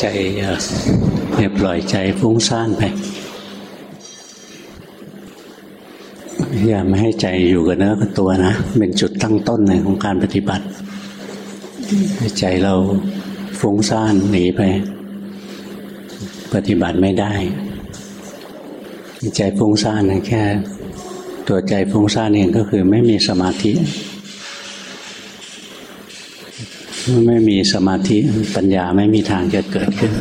ใจอย่าปล่อยใจฟุ้งซ่านไปอย่าไม่ให้ใจอยู่กับเนื้อกับตัวนะ เป็นจุดตั้งต้นเลยของการปฏิบัติ ใจเราฟุ้งซ่านหนีไป ปฏิบัติไม่ได้ ใจฟุ้งซ่านแค่ ตัวใจฟุ้งซ่านเองก็คือไม่มีสมาธิ เมื่อไม่มีสมาธิปัญญาไม่มีทางจะเกิดขึ้น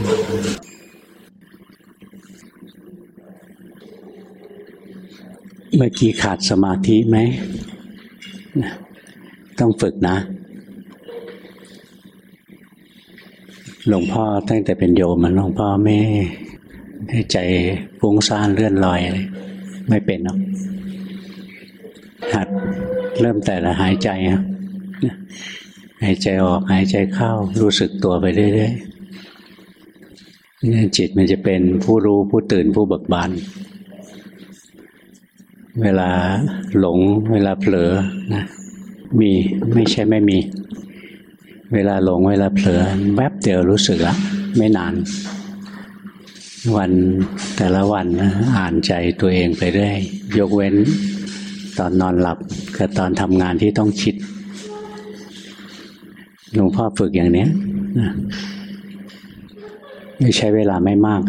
เมื่อกี้ขาดสมาธิไหม ต้องฝึกนะ หลวงพ่อตั้งแต่เป็นโยมหลวงพ่อไม่ให้ใจฟุ้งซ่านเลื่อนลอยเลยไม่เป็นหรอกหัดเริ่มแต่ละหายใจครับ หายใจออกหายใจเข้า รู้สึกตัวไปเรื่อยๆนี่จิตมันจะเป็นผู้รู้ผู้ตื่นผู้เบิกบานเวลาหลง เวลาเผลอนะมีไม่ใช่ไม่มี เวลาหลงเวลาเผลอแวบเดียวรู้สึกละไม่นาน วันแต่ละวันนะอ่านใจตัวเองไปเรื่อยยกเว้น ตอนนอนหลับกับตอนทำงานที่ต้องคิด หลวงพ่อฝึกอย่างนี้ไม่ใช้เวลาไม่มาก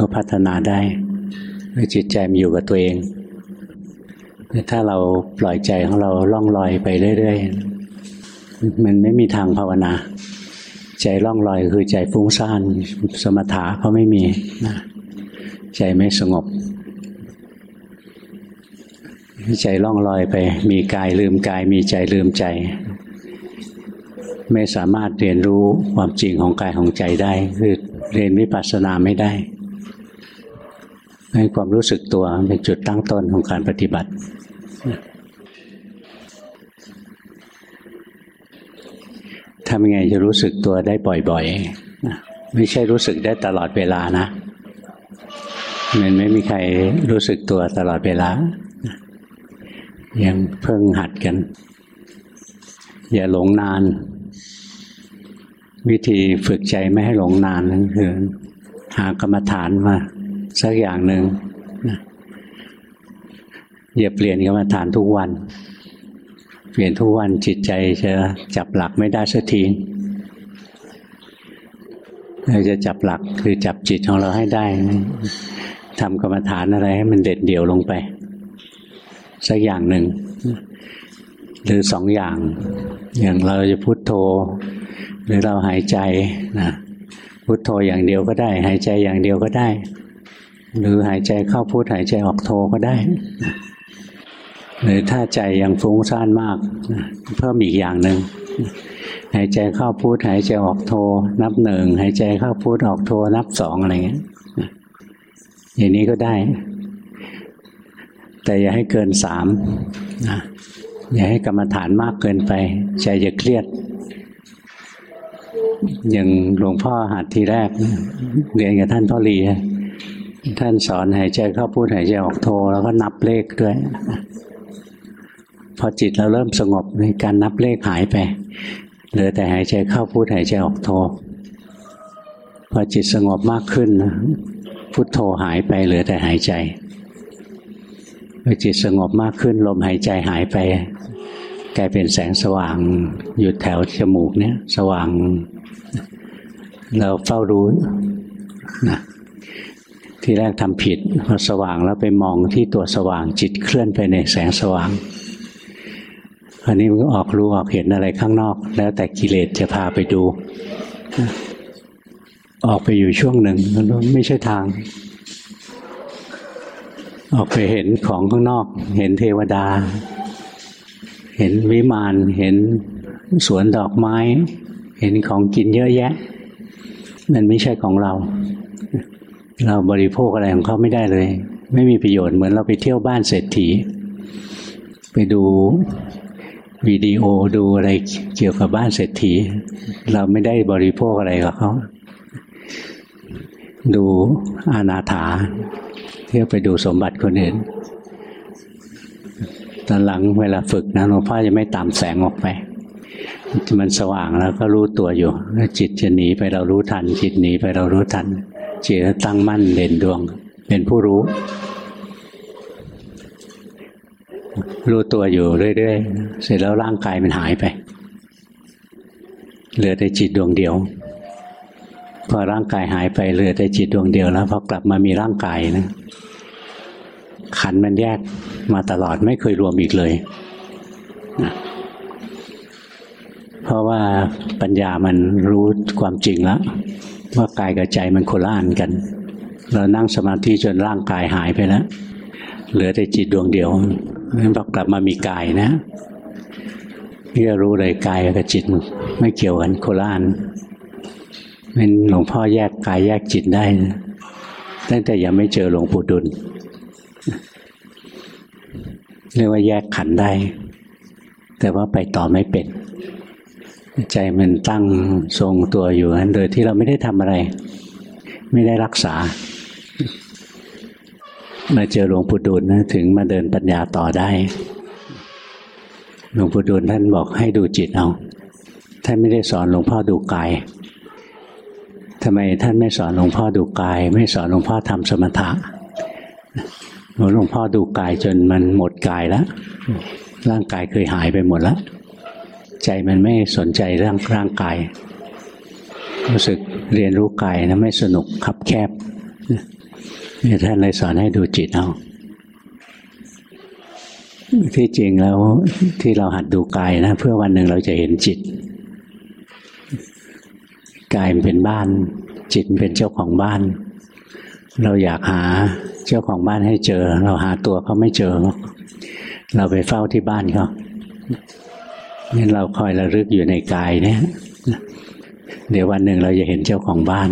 ก็พัฒนาได้จิตใจมันอยู่กับตัวเอง ถ้าเราปล่อยใจของเราล่องลอยไปเรื่อยๆ มันไม่มีทางภาวนา ใจล่องลอยคือใจฟุ้งซ่านสมถะเขาไม่มีใจไม่สงบ ใจล่องลอยไป มีกายลืมกาย มีใจลืมใจ ไม่สามารถเรียนรู้ความจริงของกายของใจได้ คือเรียนวิปัสสนาไม่ได้ให้ความรู้สึกตัวเป็นจุดตั้งต้นของการปฏิบัติทำยังไงจะรู้สึกตัวได้บ่อยๆ ไม่ใช่รู้สึกได้ตลอดเวลานะ มันไม่มีใครรู้สึกตัวตลอดเวลา ยังเพิ่งหัดกัน อย่าหลงนาน วิธีฝึกใจไม่ให้หลงนานนั่นคือหากรรมฐานมาสักอย่างหนึ่งอย่าเปลี่ยนกรรมฐานทุกวัน เปลี่ยนทุกวันจิตใจจะจับหลักไม่ได้สักทีเราจะจับหลักคือจับจิตของเราให้ได้ทำกรรมฐานอะไรให้มันเด็ดเดี่ยวลงไป สักอย่างหนึ่งหรือสองอย่าง อย่างเราจะพุโทโธ หรือเราหายใจนะพุทโธอย่างเดียวก็ได้ หายใจอย่างเดียวก็ได้ หรือหายใจเข้าพุทหายใจออกโธก็ได้หรือถ้าใจยังฟุ้งซ่านมากเพิ่มอีกอย่างหนึ่งหายใจเข้าพุทหายใจออกโทนับหนึ่งหายใจเข้าพุทออกโทนับสองอะไรเงี้ยอย่างนี้ก็ได้ แต่อย่าให้เกินสามนะอย่าให้กรรมฐานมากเกินไป ใจจะเครียด อย่างหลวงพ่อหัดทีแรก เรียนกับท่านพ่อรีท่านสอนหายใจเข้าพูดหายใจออกโทแล้วก็นับเลขด้วย พอจิตเราเริ่มสงบในการนับเลขหายไปเหลือแต่หายใจเข้าพูดหายใจออกโทพอจิตสงบมากขึ้นพุทโธหายไปเหลือแต่หายใจพอจิตสงบมากขึ้น ลมหายใจหายไป กลายเป็นแสงสว่างอยู่แถวจมูกเนี้ยสว่าง เราเฝ้ารู้นะที่แรกทำผิดพอสว่างแล้วไปมองที่ตัวสว่างจิตเคลื่อนไปในแสงสว่างอันนี้มันก็ออกรู้ออกเห็นอะไรข้างนอก แล้วแต่กิเลสจะพาไปดู ออกไปอยู่ช่วงหนึ่งมันไม่ใช่ทาง ออกไปเห็นของข้างนอก เห็นเทวดา เห็นวิมานเห็นสวนดอกไม้ เห็นของกินเยอะแยะ มันไม่ใช่ของเรา เราบริโภคอะไรของเขาไม่ได้เลย ไม่มีประโยชน์เหมือนเราไปเที่ยวบ้านเศรษฐี ไปดูวิดีโอดูอะไรเกี่ยวกับบ้านเศรษฐี เราไม่ได้บริโภคอะไรกับเขาดูอาณาถา เที่ยวไปดูสมบัติคนอื่น ตอนหลังเวลาฝึกนะหลวงพ่อจะไม่ตามแสงออกไป มันสว่างแล้วก็รู้ตัวอยู่จิตจะหนีไปเรารู้ทัน จิตหนีไปเรารู้ทัน จิตตั้งมั่นเด่นดวง เป็นผู้รู้ รู้ตัวอยู่เรื่อยๆเสร็จแล้วร่างกายมันหายไป เหลือแต่จิตดวงเดียว พอร่างกายหายไปเหลือแต่จิตดวงเดียวแล้วพอกลับมามีร่างกายนะขันมันแยก มาตลอดไม่เคยรวมอีกเลยนะเพราะว่าปัญญามันรู้ความจริงแล้วว่ากายกับใจมันโคละอันกัน เรานั่งสมาธิจนร่างกายหายไปแล้ว เหลือแต่จิตดวงเดียวนั้นพอกลับมามีกายนะนี่จะรู้เลยกายกับจิตไม่เกี่ยวกันโคละอันเป็นหลวงพ่อแยกกายแยกจิตได้ ตั้งแต่ยังไม่เจอหลวงปู่ดุล เรียกว่าแยกขันได้ แต่ว่าไปต่อไม่เป็น ใจมันตั้งทรงตัวอยู่นั้นโดยที่เราไม่ได้ทำอะไร ไม่ได้รักษา มาเจอหลวงปู่ดูลนะถึงมาเดินปัญญาต่อได้หลวงปู่ดูลท่านบอกให้ดูจิตเอาท่านไม่ได้สอนหลวงพ่อดูกายทำไมท่านไม่สอนหลวงพ่อดูกาย ไม่สอนหลวงพ่อทำสมถะ หลวงพ่อดูกายจนมันหมดกายแล้วร่างกายเคยหายไปหมดแล้ว ใจมันไม่สนใจเรื่องร่างกาย รู้สึกเรียนรู้กายนะไม่สนุกคับแคบนี่ท่านเลยสอนให้ดูจิตเอาที่จริงแล้วที่เราหัดดูกายนะ เพื่อวันหนึ่งเราจะเห็นจิตกายมันเป็นบ้าน จิตเป็นเจ้าของบ้าน เราอยากหาเจ้าของบ้านให้เจอ เราหาตัวเขาไม่เจอ เราไปเฝ้าที่บ้านเขานี่เราคอยระลึกอยู่ในกายเนี่ยเดี๋ยววันหนึ่งเราจะเห็นเจ้าของบ้าน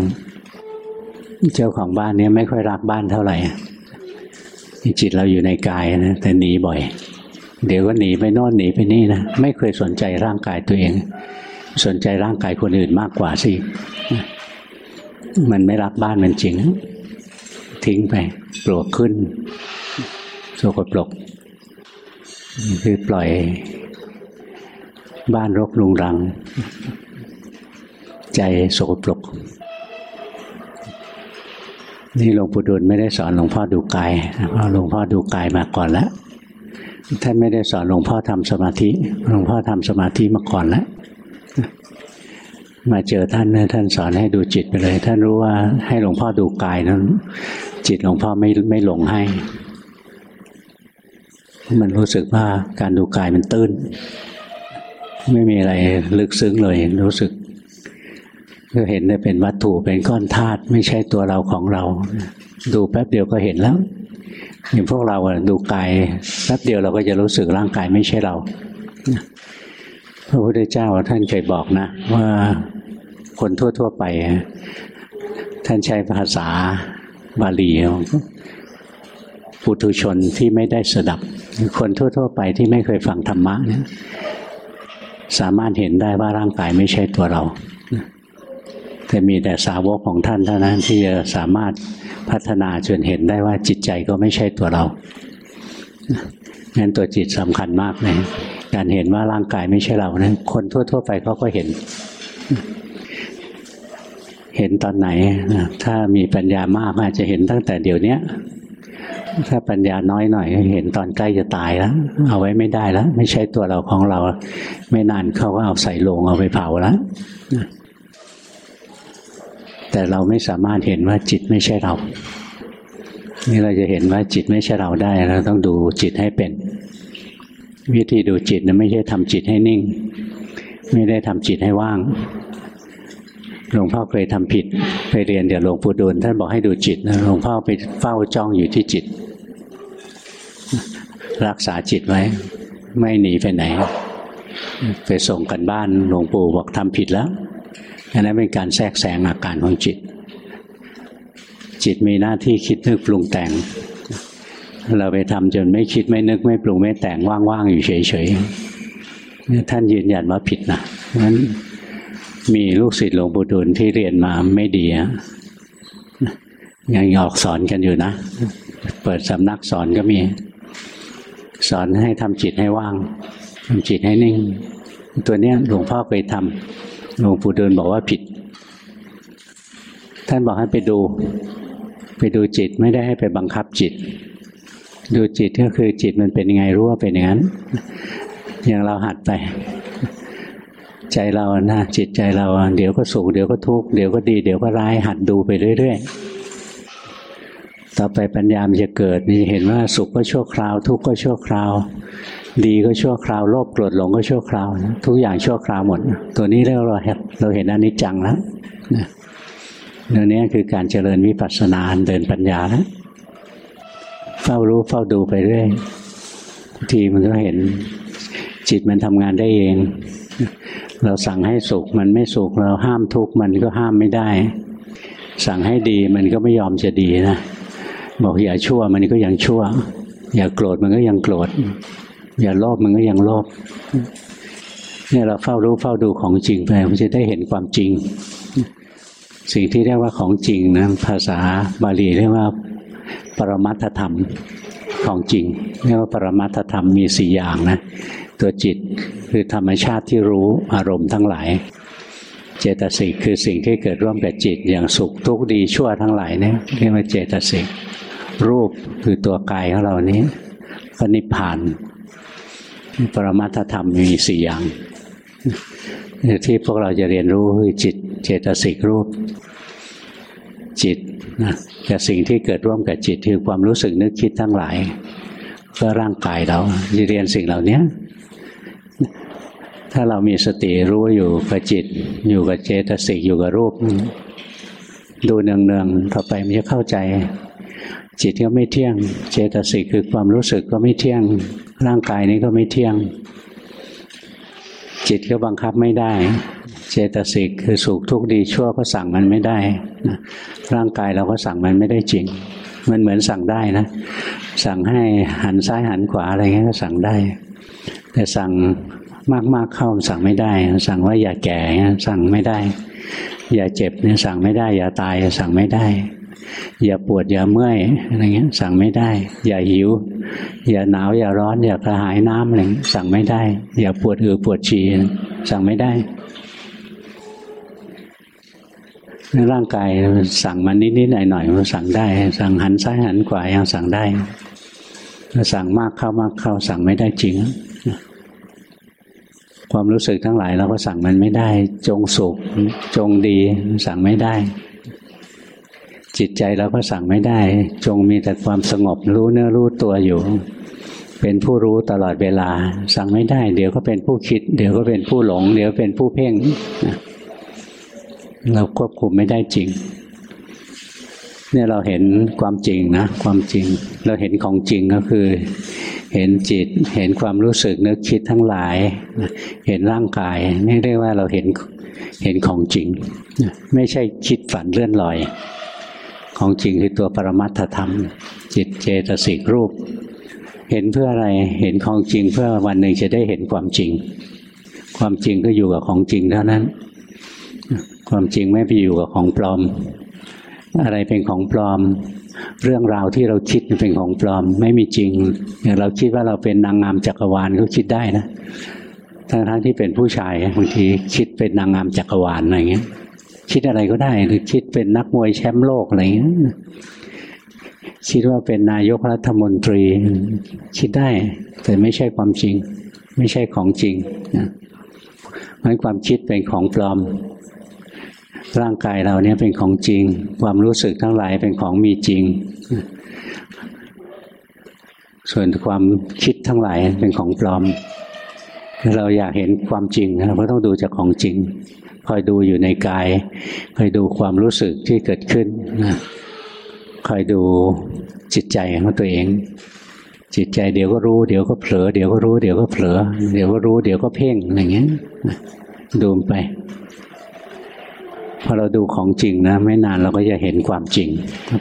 เจ้าของบ้านเนี่ยไม่ค่อยรักบ้านเท่าไหร่จิตเราอยู่ในกายนะแต่หนีบ่อย เดี๋ยวก็หนีไปโน่นหนีไปนี่นะไม่เคยสนใจร่างกายตัวเอง สนใจร่างกายคนอื่นมากกว่าสิมันไม่รักบ้านมันจริง ทิ้งไปปลวกขึ้นโสกปลกคือปล่อยบ้านรกรุงรัง ใจโสปรกนี่หลวงปู่ดูลไม่ได้สอนหลวงพ่อดูกายเพราะหลวงพ่อดูกายมาก่อนแล้วท่านไม่ได้สอนหลวงพ่อทำสมาธิ หลวงพ่อทำสมาธิมาก่อนแล้วมาเจอท่านนะท่านสอนให้ดูจิตไปเลย ท่านรู้ว่าให้หลวงพ่อดูกายนั้น จิตหลวงพ่อไม่ไม่หลงให้ มันรู้สึกว่าการดูกายมันตื้น ไม่มีอะไรลึกซึ้งเลย รู้สึกก็เห็นได้เป็นวัตถุเป็นก้อนธาตุไม่ใช่ตัวเราของเรา ดูแป๊บเดียวก็เห็นแล้วอย่างพวกเราดูกายแป๊บเดียวเราก็จะรู้สึกร่างกายไม่ใช่เราพระพุทธเจ้าท่านเคยบอกนะ ว่าคนทั่ว ๆ ไป ท่านใช้ภาษา บาลีปุถุชนที่ไม่ได้สดับ คนทั่ว ๆ ไปที่ไม่เคยฟังธรรมะเนี่ยสามารถเห็นได้ว่าร่างกายไม่ใช่ตัวเรา แต่มีแต่สาวกของท่านเท่านั้นที่จะสามารถพัฒนาจนเห็นได้ว่าจิตใจก็ไม่ใช่ตัวเรางั้นตัวจิตสำคัญมากเลยการเห็นว่าร่างกายไม่ใช่เรานะคนทั่ว ๆ ไปเขาก็เห็น เห็นตอนไหน ถ้ามีปัญญามากอาจจะเห็นตั้งแต่เดี๋ยวนี้ถ้าปัญญาน้อยหน่อยเห็นตอนใกล้จะตายแล้ว เอาไว้ไม่ได้แล้ว ไม่ใช่ตัวเราของเรา ไม่นานเขาก็เอาใส่โลงเอาไปเผาแล้วแต่เราไม่สามารถเห็นว่าจิตไม่ใช่เรา นี่เราจะเห็นว่าจิตไม่ใช่เราได้เราต้องดูจิตให้เป็น วิธีดูจิตนะไม่ใช่ทำจิตให้นิ่ง ไม่ได้ทำจิตให้ว่าง หลวงพ่อเคยทำผิดไปเรียนเดี๋ยวหลวงปู่ดูลท่านบอกให้ดูจิตนะหลวงพ่อไปเฝ้าจ้องอยู่ที่จิต รักษาจิตไว้ ไม่หนีไปไหน ไปส่งกันบ้านหลวงปู่บอกทำผิดแล้วอันนั้นเป็นการแทรกแซงอาการของจิต จิตมีหน้าที่คิดนึกปรุงแต่ง เราไปทำจนไม่คิดไม่นึกไม่ปรุงไม่แต่งว่างๆอยู่เฉยๆท่านยืนยันว่าผิดนะงั้น มีลูกศิษย์หลวงปู่ดูลที่เรียนมาไม่ดียังออกสอนกันอยู่นะ เปิดสำนักสอนก็มี สอนให้ทำจิตให้ว่างทำจิตให้นิ่ง ตัวเนี้ยหลวงพ่อเคยทำหลวงปู่ดินบอกว่าผิด ท่านบอกให้ไปดู ไปดูจิตไม่ได้ให้ไปบังคับจิต ดูจิตก็คือจิตมันเป็นยังไงรู้ว่าเป็นอย่างนั้นอย่างเราหัดไป ใจเรานะจิตใจเราเดี๋ยวก็สุขเดี๋ยวก็ทุกข์เดี๋ยวก็ดี เดี๋ยวก็ร้ายหัดดูไปเรื่อยๆ ต่อไปปัญญามจะเกิดนี่เห็นว่าสุขก็ชั่วคราว ทุกข์ก็ชั่วคราว ดีก็ชั่วคราวโลภโกรธหลงก็ชั่วคราว ทุกอย่างชั่วคราวหมด ตัวนี้เรียกว่าเราเห็นอนิจจังแล้วนะเรื่องนี้คือการเจริญวิปัสสนาเดินปัญญาแล้วเฝ้ารู้เฝ้าดูไปเรื่อยทีมันก็เห็นจิตมันทำงานได้เอง เราสั่งให้สุขมันไม่สุขเราห้ามทุกข์มันก็ห้ามไม่ได้ สั่งให้ดีมันก็ไม่ยอมจะดีนะบอกอย่าชั่วมันก็ยังชั่ว อย่าโกรธมันก็ยังโกรธ อย่าโลภมันก็ยังโลภเนี่ยเราเฝ้ารู้เฝ้าดูของจริงไปมันจะได้เห็นความจริง สิ่งที่เรียกว่าของจริงนะภาษาบาลีเรียกว่า ปรมัตถธรรมของจริงเรียกว่าปรมัตถธรรมมีสี่อย่างนะ ตัวจิตคือธรรมชาติที่รู้อารมณ์ทั้งหลาย เจตสิกคือสิ่งที่เกิดร่วมกับจิตอย่างสุขทุกข์ดีชั่วทั้งหลายเนี่ยเรียกว่าเจตสิกรูปคือตัวกายของเรานี้ก็นิพพาน ปรมัตธรรมมีสี่อย่างที่พวกเราจะเรียนรู้คือจิตเจตสิกรูปจิตนะกับสิ่งที่เกิดร่วมกับจิตคือความรู้สึกนึกคิดทั้งหลาย เพื่อร่างกายเราจะเรียนสิ่งเหล่านี้ ถ้าเรามีสติรู้อยู่กับจิต อยู่กับเจตสิกอยู่กับรูป ดูเนืองๆต่อไปมันจะเข้าใจ จิตก็ไม่เที่ยง เจตสิกคือความรู้สึกก็ไม่เที่ยง ร่างกายนี้ก็ไม่เที่ยง จิตก็บังคับไม่ได้ เจตสิกคือสุขทุกข์ดีชั่วก็สั่งมันไม่ได้ร่างกายเราก็สั่งมันไม่ได้จริง มันเหมือนสั่งได้นะ สั่งให้หันซ้ายหันขวาอะไรเงี้ยก็สั่งได้ แต่สั่ง มากๆเข้าสั่งไม่ได้ สั่งว่าอย่าแก่สั่งไม่ได้ อย่าเจ็บเนี่ยสั่งไม่ได้ อย่าตายสั่งไม่ได้ อย่าปวดอย่าเมื่อยอะไรเงี้ย สั่งไม่ได้ อย่าหิว อย่าหนาวอย่าร้อน อย่ากระหายน้ำอะไรสั่งไม่ได้ อย่าปวดอือปวดฉี่สั่งไม่ได้ร่างกายสั่งมันนิดๆหน่อยๆมันสั่งได้ สั่งหันซ้ายหันขวายังสั่งได้สั่งมากเข้ามากเข้าสั่งไม่ได้จริง ความรู้สึกทั้งหลายเราก็สั่งมันไม่ได้ จงสุข จงดี สั่งไม่ได้ จิตใจเราก็สั่งไม่ได้ จงมีแต่ความสงบรู้เนื้อรู้ตัวอยู่ เป็นผู้รู้ตลอดเวลา สั่งไม่ได้ เดี๋ยวก็เป็นผู้คิด เดี๋ยวก็เป็นผู้หลง เดี๋ยวเป็นผู้เพ่งเราควบคุมไม่ได้จริง เนี่ยเราเห็นความจริงนะ ความจริง เราเห็นของจริงก็คือ เห็นจิต เห็นความรู้สึกนึกคิดทั้งหลาย เห็นร่างกาย นี่เรียกว่าเราเห็นเห็นของจริง ไม่ใช่คิดฝันเลื่อนลอย ของจริงคือตัวปรมัตถธรรม จิตเจตสิกรูป เห็นเพื่ออะไรเห็นของจริง เพื่อวันหนึ่งจะได้เห็นความจริง ความจริงก็อยู่กับของจริงเท่านั้น ความจริงไม่ไปอยู่กับของปลอม อะไรเป็นของปลอม เรื่องราวที่เราคิดเป็นของปลอมไม่มีจริงอย่างเราคิดว่าเราเป็นนางงามจักรวาลก็คิดได้นะทั้งทั้งที่เป็นผู้ชายบางทีคิดเป็นนางงามจักรวาลอะไรเงี้ย คิดอะไรก็ได้หรือคิดเป็นนักมวยแชมป์โลกอะไรเงี้ยคิดว่าเป็นนายกรัฐมนตรี คิดได้ แต่ไม่ใช่ความจริง ไม่ใช่ของจริงนะเพราะความคิดเป็นของปลอม ร่างกายเราเนี่ยเป็นของจริง ความรู้สึกทั้งหลายเป็นของมีจริง ส่วนความคิดทั้งหลายเป็นของปลอมเราอยากเห็นความจริงเราก็ต้องดูจากของจริง คอยดูอยู่ในกาย คอยดูความรู้สึกที่เกิดขึ้น คอยดูจิตใจของตัวเอง จิตใจเดี๋ยวก็รู้ เดี๋ยวก็เผลอ เดี๋ยวก็รู้ เดี๋ยวก็เผลอ เดี๋ยวก็รู้ เดี๋ยวก็เพ่งอะไรเงี้ย ดูไป พอเราดูของจริงนะ ไม่นานเราก็จะเห็นความจริง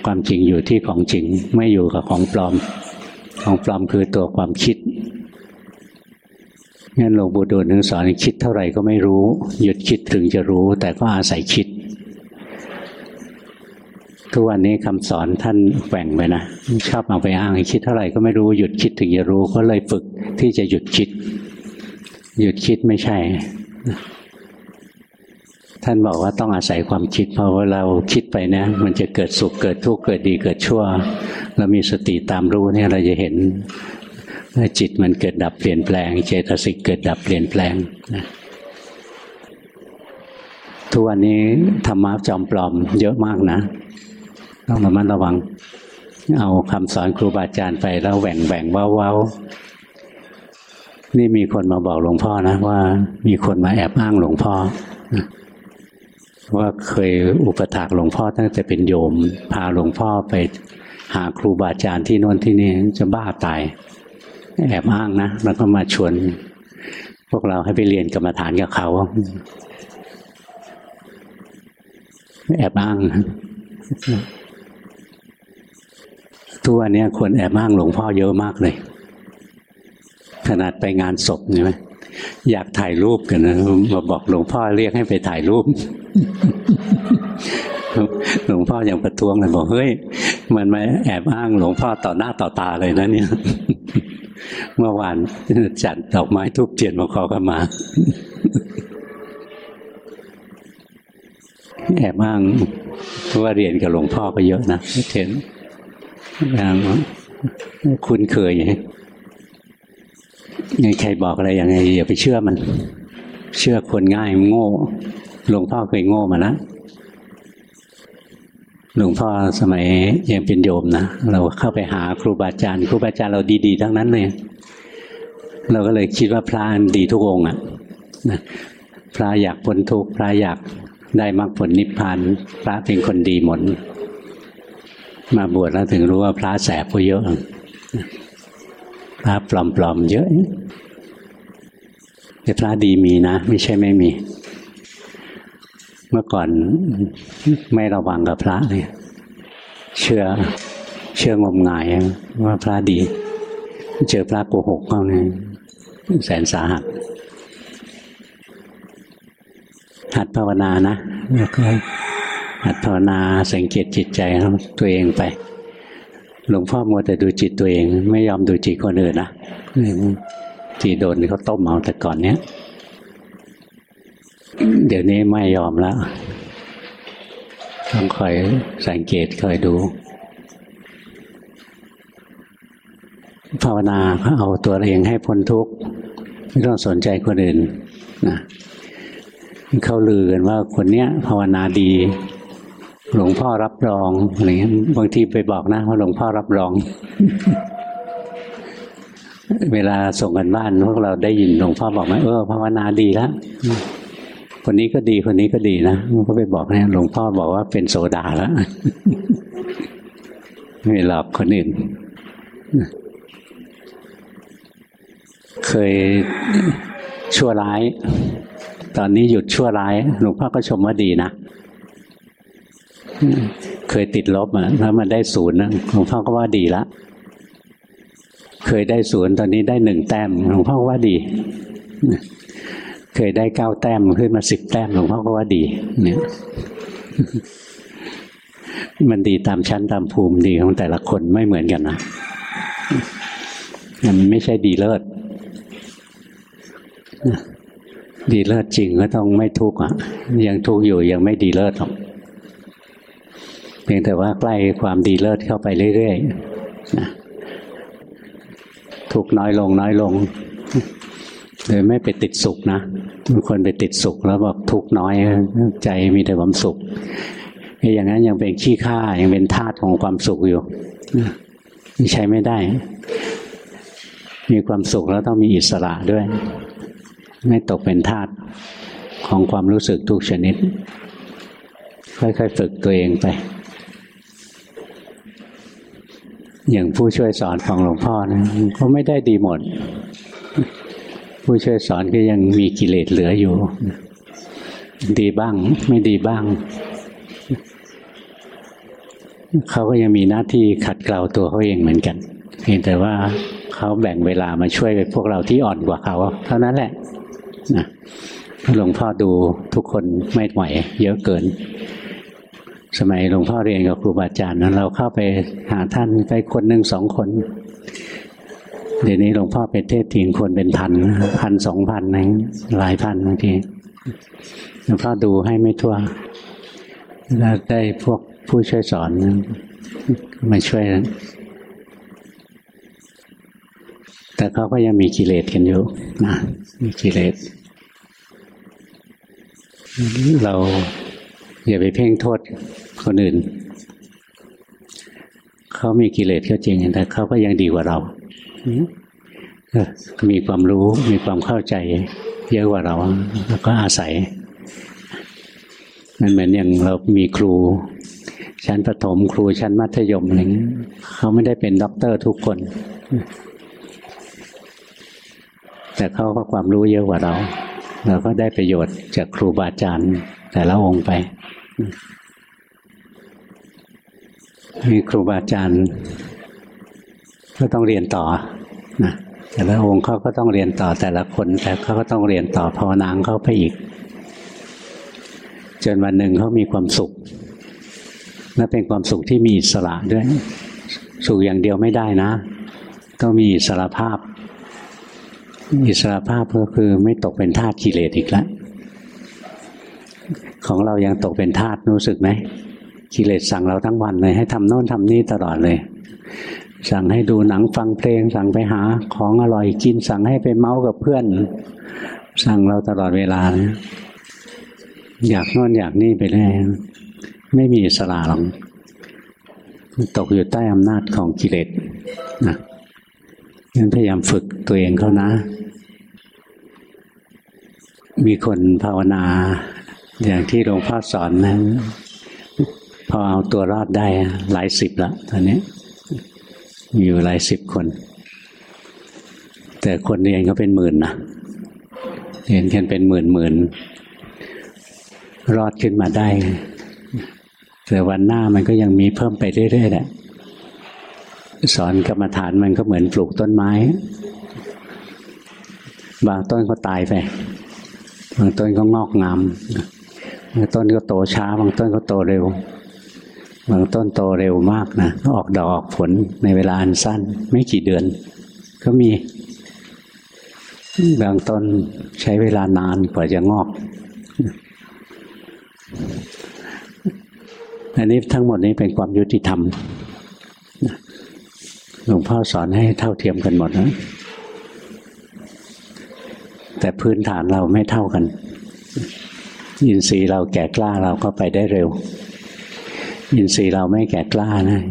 ความจริงอยู่ที่ของจริง ไม่อยู่กับของปลอม ของปลอมคือตัวความคิดงั้นหลวงปู่ดูลถึงสอนคิดเท่าไหร่ก็ไม่รู้ หยุดคิดถึงจะรู้ แต่ก็อาศัยคิด ทุกวันนี้คำสอนท่านแหว่งไปนะชอบเอาไปอ้างคิดเท่าไหร่ก็ไม่รู้หยุดคิดถึงจะรู้ ก็เลยฝึกที่จะหยุดคิด หยุดคิดไม่ใช่ ท่านบอกว่าต้องอาศัยความคิดเพราะว่าเราคิดไปนะมันจะเกิดสุขเกิดทุกข์เกิดดีเกิดชั่ว เรามีสติตามรู้เนี่ยเราจะเห็นว่าจิตมันเกิดดับเปลี่ยนแปลง เจตสิกเกิดดับเปลี่ยนแปลงนะทุกวันนี้ธรรมะจอมปลอมเยอะมากนะ ต้องระมัดระวัง เอาคำสอนครูบาอาจารย์ไปแล้วแหว่งแหว่งว้าเว้านี่มีคนมาบอกหลวงพ่อนะว่า มีคนมาแอบอ้างหลวงพ่อ ว่าเคยอุปถากหลวงพ่อตั้งแต่เป็นโยม พาหลวงพ่อไปหาครูบาอาจารย์ที่โน่นที่นี่จะบ้าตาย แอบอ้างนะ แล้วก็มาชวน พวกเราให้ไปเรียนกรรมฐานกับเขา แอบอ้าง ทุกวันนี้คนแอบอ้างหลวงพ่อเยอะมากเลย ขนาดไปงานศพใช่ไหม อยากถ่ายรูปกันนะมาบอกหลวงพ่อเรียกให้ไปถ่ายรูปหลวงพ่อยังประท้วงเลยบอกเฮ้ยมันมาแอบอ้างหลวงพ่อต่อหน้าต่อตาเลยนะเนี่ย เมื่อวานจัดดอกไม้ทุบเทียนมาขอกันมา แอบอ้างเพราะว่าเรียนกับหลวงพ่อก็เยอะนะเห็นอย่างคุ้นเคย ไงใครบอกอะไรอย่างไงอย่าไปเชื่อมัน เชื่อคนง่ายโง่หลวงพ่อเคยโง่มาแล้วหลวงพ่อสมัยยังเป็นโยมนะเราเข้าไปหาครูบาอาจารย์ ครูบาอาจารย์เราดีๆทั้งนั้นเลยเราก็เลยคิดว่าพระดีทุกองค์อะนะพระอยากพ้นทุกข์พระอยากได้มรรคผลนิพพานพระเป็นคนดีหมดมาบวชแล้วถึงรู้ว่าพระแสบก็เยอะพระปลอมๆเยอะ พระดีมีนะ ไม่ใช่ไม่มี เมื่อก่อนไม่ระวังกับพระเลยเชื่อเชื่องมงายว่าพระดี เจอพระโกหกเข้าเนี่ยแสนสาหัสหัดภาวนานะแล้วก็หัดภาวนาสังเกตจิตใจตัวเองไป หลวงพ่อมัวแต่ดูจิตตัวเอง ไม่ยอมดูจิตคนอื่นนะ จีโดนเขาต้มเอาแต่ก่อนเนี้ยเดี๋ยวนี้ไม่ยอมแล้วต้องคอยสังเกตคอยดู ภาวนาเอาตัวเองให้พ้นทุกข์ไม่ต้องสนใจคนอื่นนะเขาลือกันว่าคนเนี้ย ภาวนาดี หลวงพ่อรับรองอะไรเงี้ยบางทีไปบอกนะว่าหลวงพ่อรับรอง เวลาส่งกันบ้านพวกเราได้ยินหลวงพ่อบอกไหมเออภาวนาดีแล้วคนนี้ก็ดีคนนี้ก็ดีนะมันก็ไปบอกเนี่ยหลวงพ่อบอกว่าเป็นโสดาแล้วไม่หลอกคนอื่นเคยชั่วร้าย ตอนนี้หยุดชั่วร้าย หลวงพ่อก็ชมว่าดีนะเคยติดลบอะแล้วมันได้ศูนย์นะหลวงพ่อก็ว่าดีละ เคยได้ศูนย์ตอนนี้ได้หนึ่งแต้มหลวงพ่อว่าดี เคยได้เก้าแต้มขึ้นมาสิบแต้มหลวงพ่อก็ว่าดี เนี่ย มันดีตามชั้นตามภูมิดีของแต่ละคนไม่เหมือนกันนะมันไม่ใช่ดีเลิศดีเลิศจริงก็ต้องไม่ทุกข์อะ ยังทุกข์อยู่ยังไม่ดีเลิศหรอกเพียงแต่ว่าใกล้ความดีเลิศเข้าไปเรื่อยๆนะ ทุกน้อยลงน้อยลงโดยไม่ไปติดสุขนะบางคนไปติดสุขแล้วบอกทุกน้อยใจมีแต่ความสุขอย่างนั้นยังเป็นขี้ข้ายังเป็นธาตุของความสุขอยู่ใช้ไม่ได้ มีความสุขแล้วต้องมีอิสระด้วย ไม่ตกเป็นทาสของความรู้สึกทุกชนิด ค่อยๆฝึกตัวเองไป อย่างผู้ช่วยสอนของหลวงพ่อนะเขาไม่ได้ดีหมด ผู้ช่วยสอนก็ยังมีกิเลสเหลืออยู่ ดีบ้าง ไม่ดีบ้าง เขาก็ยังมีหน้าที่ขัดเกลาตัวเขาเองเหมือนกันเพียงแต่ว่าเขาแบ่งเวลามาช่วยพวกเราที่อ่อนกว่าเขา เท่านั้นแหละนะหลวงพ่อดูทุกคนไม่ไหวเยอะเกิน สมัยหลวงพ่อเรียนกับครูบาอาจารย์นั้นเราเข้าไปหาท่านไปคนหนึ่งสองคน เดี๋ยวนี้หลวงพ่อไปเทศทิ้งคนเป็นพันพันสองพันนะหลายพันบางทีหลวงพ่อดูให้ไม่ทั่วแล้วได้พวกผู้ช่วยสอนมาช่วยแต่เขาก็ยังมีกิเลสกันอยู่นะมีกิเลส เราอย่าไปเพ่งโทษ คนอื่น เขามีกิเลสก็จริงแต่เขาก็ยังดีกว่าเรามีความรู้มีความเข้าใจ เยอะกว่าเราแล้วก็อาศัยมันเหมือนอย่างเรามีครู ชั้นประถมครูชั้นมัธยมอะไรเงี้ยเขาไม่ได้เป็นด็อกเตอร์ทุกคน แต่เขาก็ความรู้เยอะกว่าเรา เราก็ได้ประโยชน์จากครูบาอาจารย์แต่ละองค์ไป มีครูบาอาจารย์ ก็ต้องเรียนต่อนะแต่ละองค์เขาก็ต้องเรียนต่อแต่ละคน แต่เขาก็ต้องเรียนต่อภาวนางเขาไปอีก จนวันหนึ่งเขามีความสุขและเป็นความสุขที่มีอิสระด้วย สุขอย่างเดียวไม่ได้นะ ต้องมีอิสระภาพ อิสระภาพก็คือไม่ตกเป็นทาสกิเลสอีกแล้วของเรายังตกเป็นทาสรู้สึกไหม กิเลสสั่งเราทั้งวันเลยให้ทำโน่นทำนี่ตลอดเลย สั่งให้ดูหนังฟังเพลง สั่งไปหาของอร่อยกิน สั่งให้ไปเมาส์กับเพื่อน สั่งเราตลอดเวลานะอยากโน่นอยากนี่ไปเลยไม่มีอิสระหรอกตกอยู่ใต้อำนาจของกิเลสนะงั้นพยายามฝึกตัวเองเขานะ มีคนภาวนา อย่างที่หลวงพ่อสอนนั้น พอเอาตัวรอดได้หลายสิบละตอนนี้มีอยู่หลายสิบคน แต่คนเรียนก็เป็นหมื่นนะเรียนกันเป็นหมื่นหมื่นรอดขึ้นมาได้แต่วันหน้ามันก็ยังมีเพิ่มไปเรื่อยๆแหละสอนกรรมฐานมันก็เหมือนปลูกต้นไม้ บางต้นก็ตายไปบางต้นก็งอกงามบางต้นก็โตช้า บางต้นก็โตเร็ว บางต้นโตเร็วมากนะออกดอกออกผลในเวลาอันสั้น ไม่กี่เดือน ก็มี บางต้นใช้เวลานานกว่าจะงอก อันนี้ทั้งหมดนี้เป็นความยุติธรรมหลวงพ่อสอนให้เท่าเทียมกันหมดนะแต่พื้นฐานเราไม่เท่ากัน อินทรีย์เราแก่กล้าเราก็ไปได้เร็ว อินทรีย์เราไม่แก่กล้านะ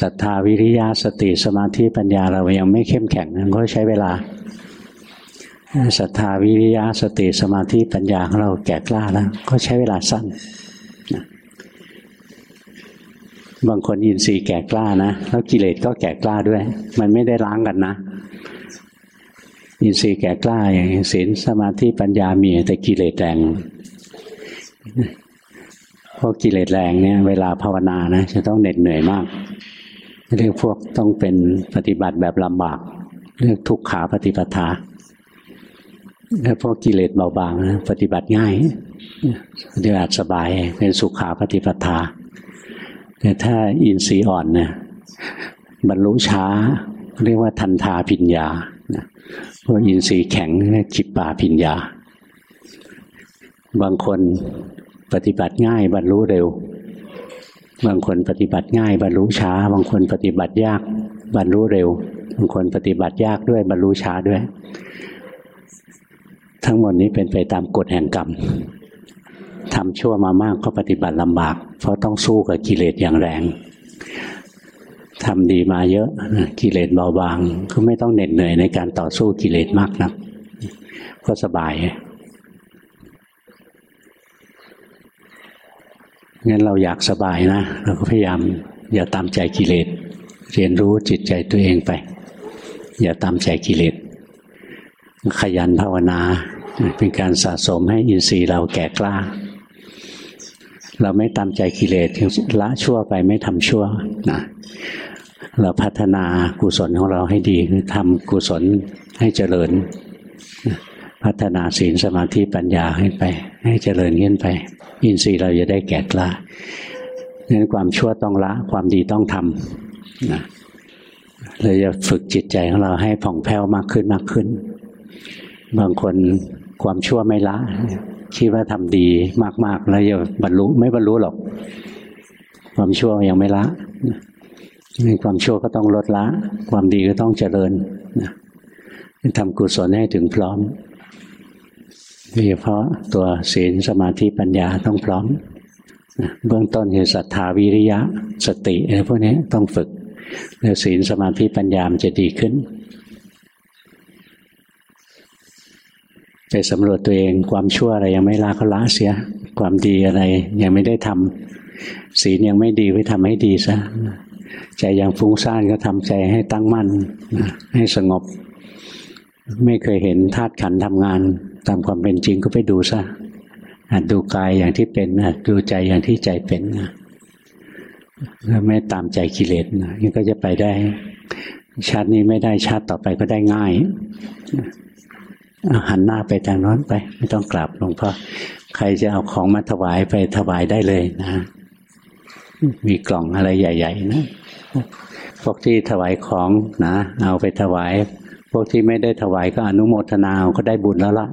ศรัทธาวิริยะสติสมาธิปัญญาเรายังไม่เข้มแข็งนก็ใช้เวลาศรัทธาวิริยะสติสมาธิปัญญาของเราแก่กล้าแล้วก็ใช้เวลาสั้นบางคนอินทรีย์แก่กล้านะแล้วกิเลสก็แก่กล้าด้วย มันไม่ได้ล้างกันนะ อินทรีย์แก่กล้าอย่างศีลสมาธิปัญญามีแต่กิเลสแรง พวกกิเลสแรงเนี่ยเวลาภาวนานะจะต้องเหน็ดเหนื่อยมาก เรียกพวกต้องเป็นปฏิบัติแบบลำบาก เรียกทุกขาปฏิปทาถ้าพวกกิเลสเบาบางนะปฏิบัติง่ายปฏิบัติสบายเป็นสุขาปฏิปทา แต่ถ้าอินทรีย์อ่อนเนี่ยบรรลุช้า เรียกว่าทันทาพิญญาพวกอินทรีย์แข็งเรียกจิปปาพิญญา บางคน ปฏิบัติง่ายบรรลุเร็ว บางคนปฏิบัติง่ายบรรลุช้า บางคนปฏิบัติยากบรรลุเร็ว บางคนปฏิบัติยากด้วยบรรลุช้าด้วย ทั้งหมดนี้เป็นไปตามกฎแห่งกรรมทำชั่วมามากก็ปฏิบัติลำบาก เพราะต้องสู้กับกิเลสอย่างแรงทำดีมาเยอะกิเลสเบาบางก็ไม่ต้องเหน็ดเหนื่อยในการต่อสู้กิเลสมากนะัก ก็สบาย งั้นเราอยากสบายนะ เราก็พยายามอย่าตามใจกิเลส เรียนรู้จิตใจตัวเองไป อย่าตามใจกิเลส ขยันภาวนา เป็นการสะสมให้อินทรีย์เราแก่กล้า เราไม่ตามใจกิเลสละชั่วไปไม่ทำชั่วนะเราพัฒนากุศลของเราให้ดีคือทำกุศลให้เจริญ พัฒนาศีลสมาธิปัญญาให้ไป ให้เจริญขึ้นไป อินทรีย์เราจะได้แก่กล้านั้นความชั่วต้องละความดีต้องทำนะเราจะฝึกจิตใจของเราให้ผ่องแผ้วมากขึ้นมากขึ้น บางคนความชั่วไม่ละ คิดว่าทำดีมากๆ แล้วจะบรรลุไม่บรรลุหรอก ความชั่วยังไม่ละในความชั่วก็ต้องลดละ ความดีก็ต้องเจริญทำกุศลให้ถึงพร้อม โดยเฉพาะตัวศีลสมาธิปัญญาต้องพร้อมเบื้องต้นคือศรัทธาวิริยะสติอะไรพวกนี้ต้องฝึกแล้วศีลสมาธิปัญญามจะดีขึ้นไปสำรวจตัวเองความชั่วอะไรยังไม่ละก็ละเสีย ความดีอะไรยังไม่ได้ทำศีลยังไม่ดีไปทำให้ดีซะใจยังฟุ้งซ่านก็ทำใจให้ตั้งมั่นให้สงบ ไม่เคยเห็นธาตุขันทำงาน ตามความเป็นจริงก็ไปดูซะอาจดูกายอย่างที่เป็นอาจดูใจอย่างที่ใจเป็นแล้วไม่ตามใจกิเลสนี่ก็จะไปได้ ชาตินี้ไม่ได้ชาติต่อไปก็ได้ง่ายหันหน้าไปทางนั้นไป ไม่ต้องกลับหลวงพ่อใครจะเอาของมาถวายไปถวายได้เลยนะ มีกล่องอะไรใหญ่ ๆ นะพวกที่ถวายของนะ เอาไปถวาย วกที่ไม่ได้ถวายก็อนุโมทนาก็ได้บุญแล้วละ่ะ